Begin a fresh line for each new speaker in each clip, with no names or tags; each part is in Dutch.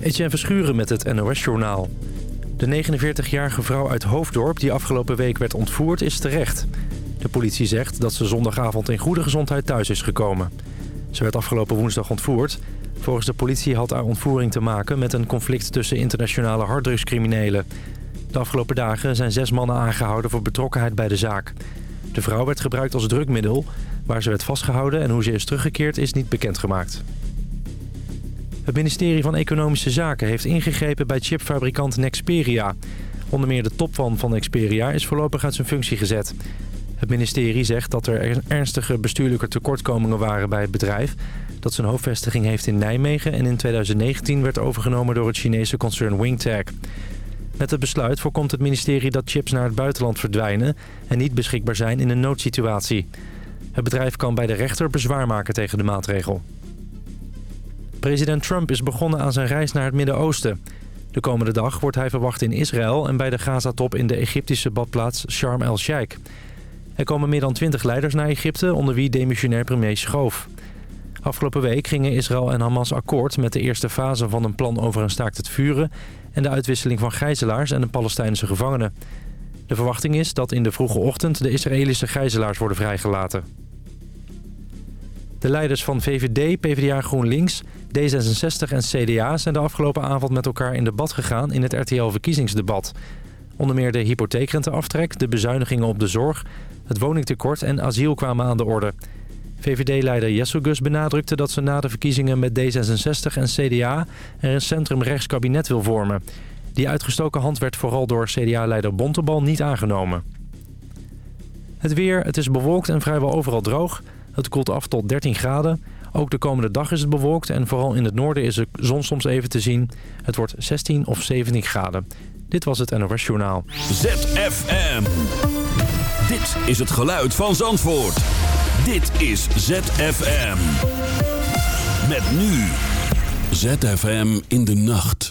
Etienne Verschuren met het NOS-journaal. De 49-jarige vrouw uit Hoofddorp die afgelopen week werd ontvoerd is terecht. De politie zegt dat ze zondagavond in goede gezondheid thuis is gekomen. Ze werd afgelopen woensdag ontvoerd. Volgens de politie had haar ontvoering te maken met een conflict tussen internationale harddrugscriminelen. De afgelopen dagen zijn zes mannen aangehouden voor betrokkenheid bij de zaak. De vrouw werd gebruikt als drukmiddel. Waar ze werd vastgehouden en hoe ze is teruggekeerd is niet bekendgemaakt. Het ministerie van Economische Zaken heeft ingegrepen bij chipfabrikant Nexperia. Onder meer de topman van Nexperia is voorlopig uit zijn functie gezet. Het ministerie zegt dat er ernstige bestuurlijke tekortkomingen waren bij het bedrijf... dat zijn hoofdvestiging heeft in Nijmegen en in 2019 werd overgenomen door het Chinese concern Wingtech. Met het besluit voorkomt het ministerie dat chips naar het buitenland verdwijnen... en niet beschikbaar zijn in een noodsituatie. Het bedrijf kan bij de rechter bezwaar maken tegen de maatregel. President Trump is begonnen aan zijn reis naar het Midden-Oosten. De komende dag wordt hij verwacht in Israël en bij de Gazatop in de Egyptische badplaats Sharm el-Sheikh. Er komen meer dan 20 leiders naar Egypte, onder wie demissionair premier Schoof. Afgelopen week gingen Israël en Hamas akkoord met de eerste fase van een plan over een staakt het vuren... en de uitwisseling van gijzelaars en de Palestijnse gevangenen. De verwachting is dat in de vroege ochtend de Israëlische gijzelaars worden vrijgelaten. De leiders van VVD, PvdA GroenLinks, D66 en CDA zijn de afgelopen avond met elkaar in debat gegaan in het RTL-verkiezingsdebat. Onder meer de hypotheekrenteaftrek, de bezuinigingen op de zorg, het woningtekort en asiel kwamen aan de orde. VVD-leider Jesselgus benadrukte dat ze na de verkiezingen met D66 en CDA er een centrumrechts kabinet wil vormen. Die uitgestoken hand werd vooral door CDA-leider Bontebal niet aangenomen. Het weer, het is bewolkt en vrijwel overal droog. Het koelt af tot 13 graden. Ook de komende dag is het bewolkt en vooral in het noorden is de zon soms even te zien. Het wordt 16 of 17 graden. Dit was het NOS Journaal.
ZFM. Dit is het geluid van Zandvoort. Dit is ZFM. Met nu. ZFM in de nacht.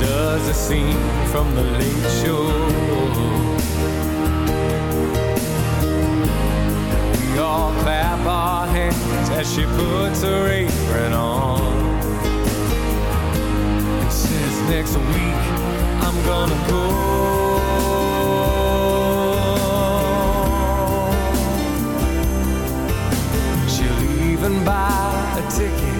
does a scene from the late show. We all clap our hands as she puts her apron on. And says next week I'm gonna go. She'll even buy a ticket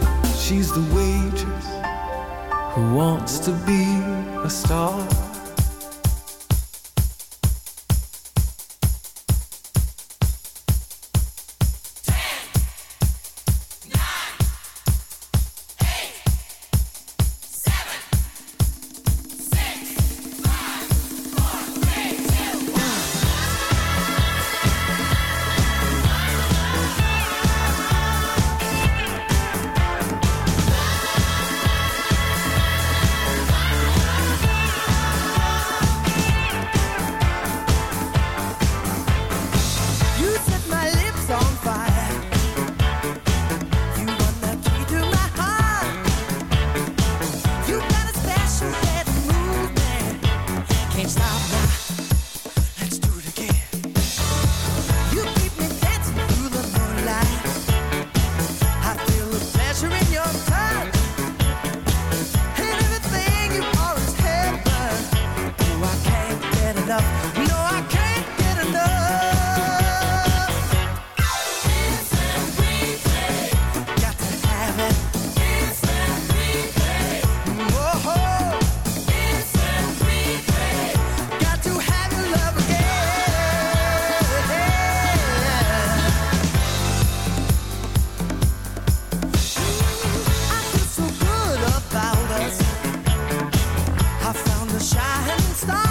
she's the waitress who wants to be a star.
Shining star.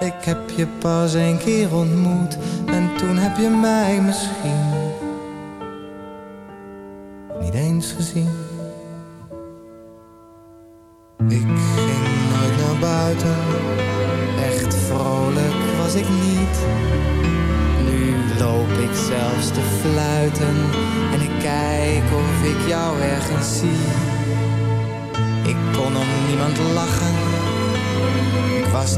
Ik heb je pas een keer ontmoet en toen heb je mij misschien niet eens gezien.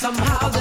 Somehow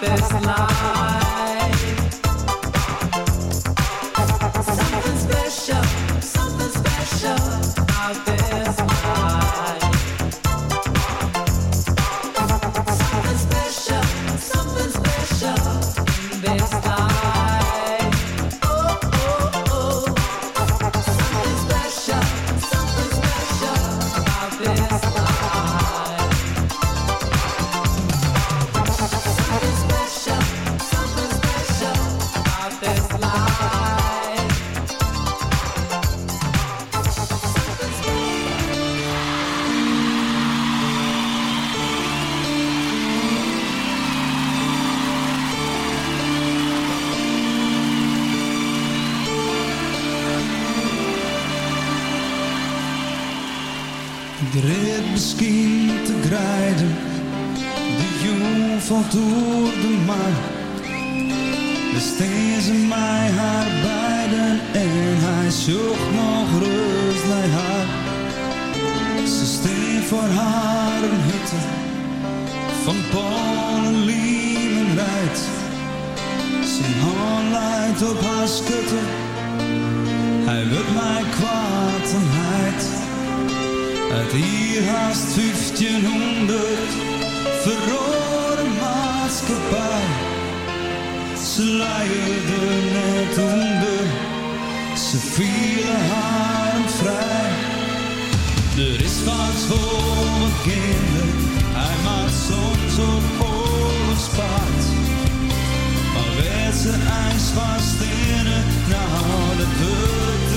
best life.
op haar schutte. Hij wil mij kwaad en heid. Uit hier haast 1500 verrode maatschappij. Ze leiden net onder, ze vielen haar vrij. Er is wat voor mijn kinderen, hij maakt soms op oorlogspaard. Het zijn ijs vast in het nou,
nauw.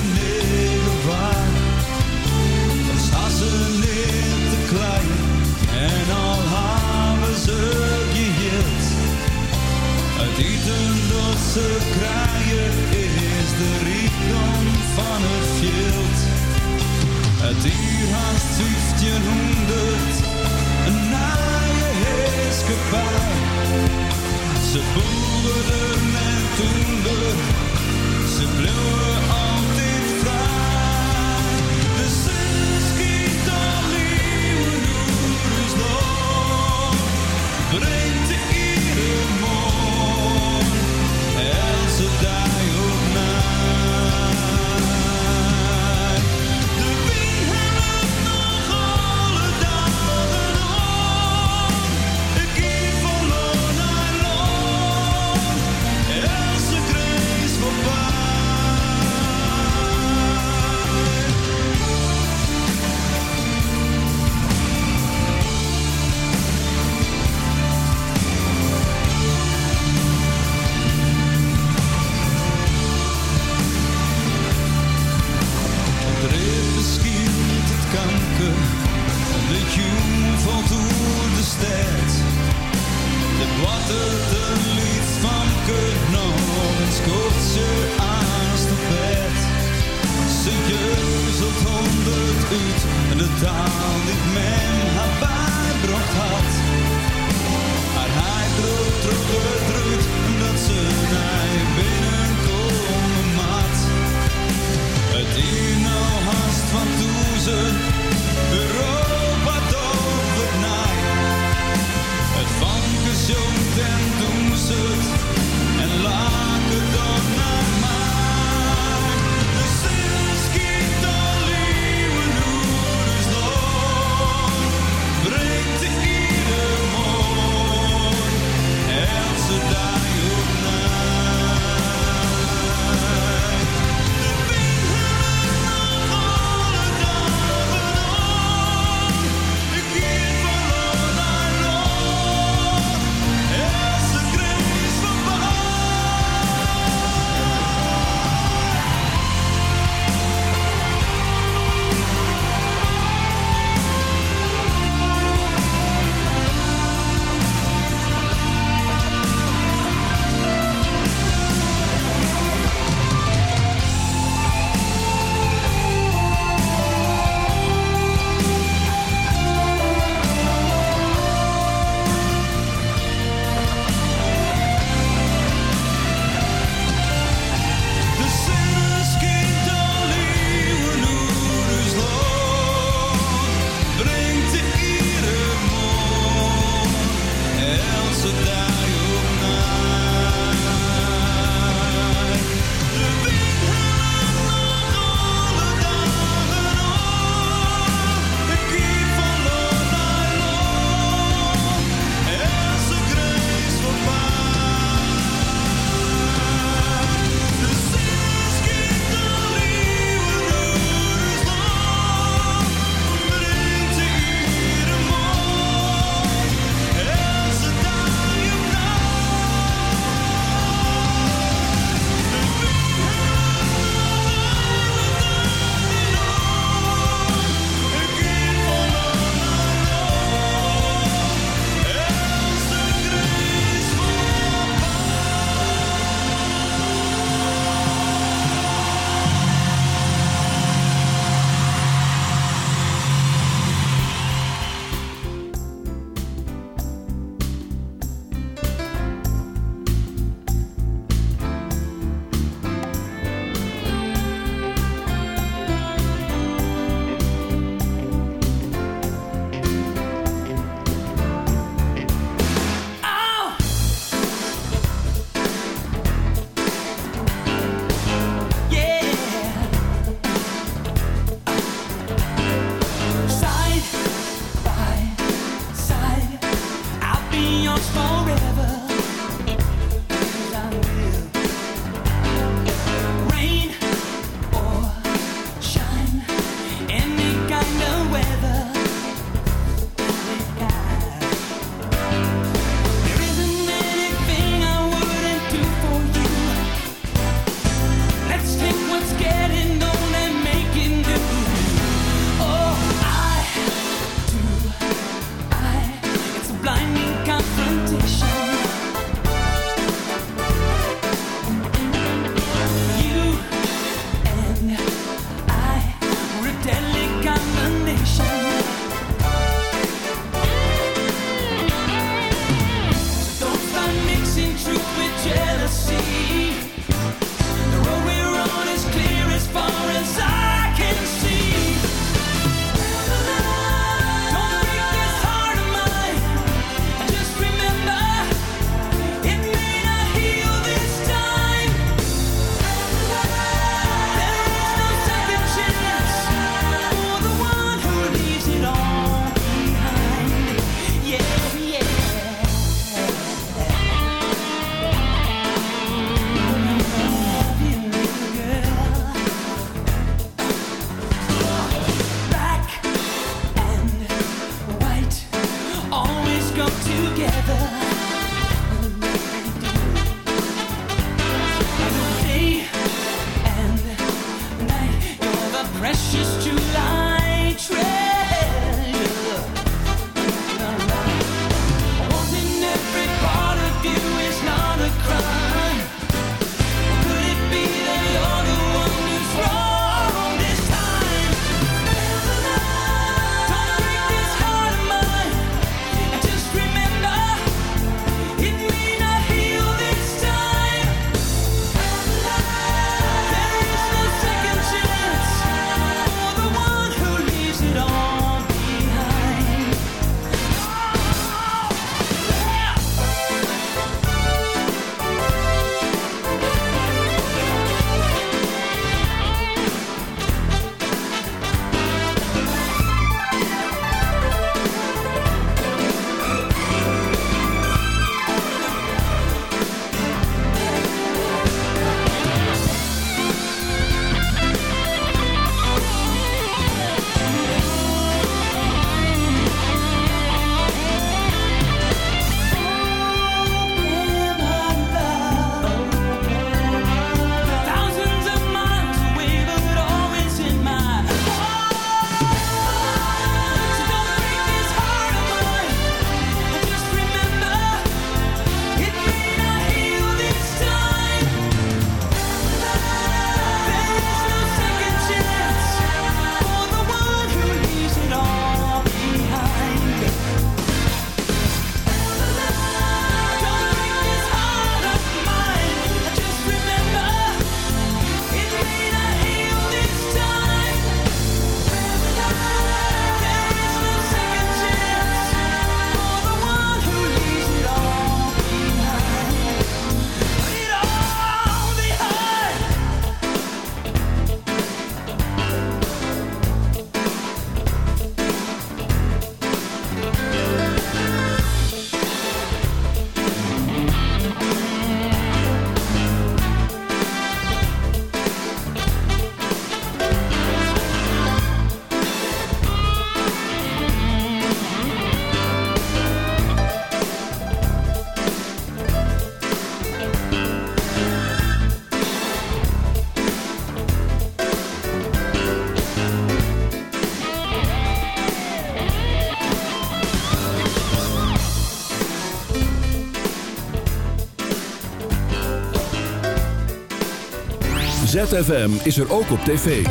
ZFM is er ook op tv.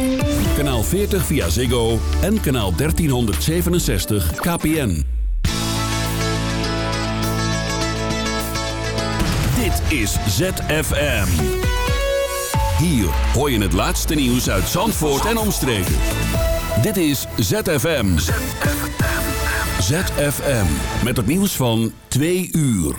Kanaal 40 via Ziggo en kanaal 1367 KPN. Dit is ZFM. Hier hoor je het laatste nieuws uit Zandvoort en omstreken. Dit is ZFM. ZFM. Met het nieuws van 2 uur.